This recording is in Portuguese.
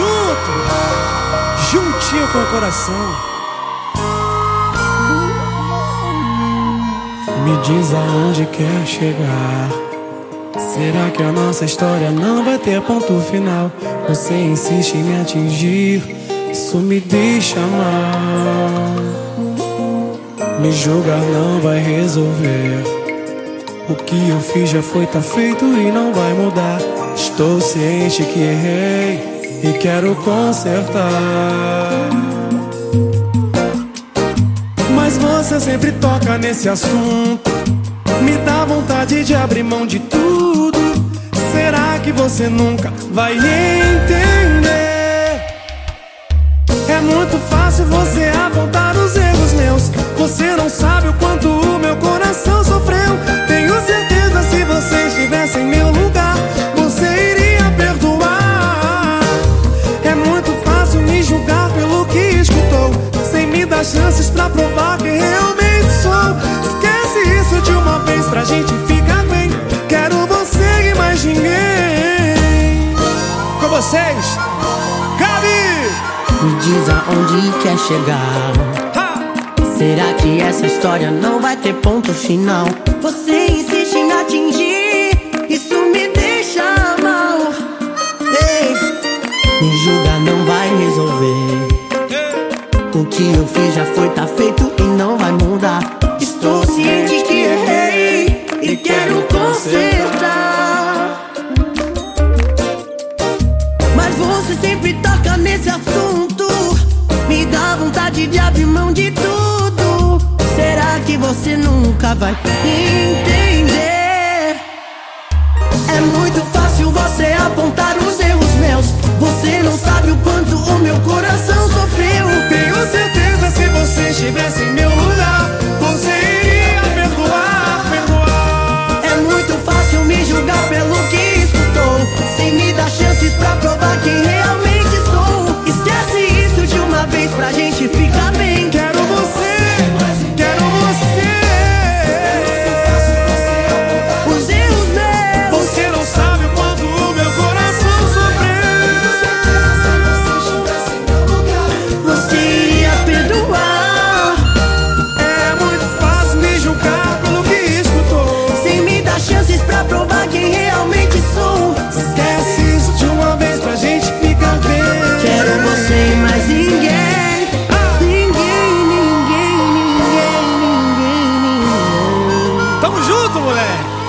peito, juntinho com o coração. Me diz aonde quer chegar. Será que a nossa história não vai ter ponto final? Você insiste em me atingir, isso me deixa mal. Me julgar não vai resolver. O que eu fiz já foi, tá feito e não vai mudar. Estou ciente que errei e quero consertar. Mas você sempre toca nesse assunto. Me dá vontade de abrir mão de tudo. Será que você nunca vai entender? É muito fácil você apontar os erros meus. Você não sabe o quanto vocês, Gabi! Me diz aonde quer chegar. Será que essa história não vai ter ponto final? Você insiste em atingir, isso me deixa mal. Ei, me julga não vai resolver. O que eu fiz já foi, tá feito e não vai mudar. Nunca vai entender? É muito fácil você apontar os Tamo junto, moleque.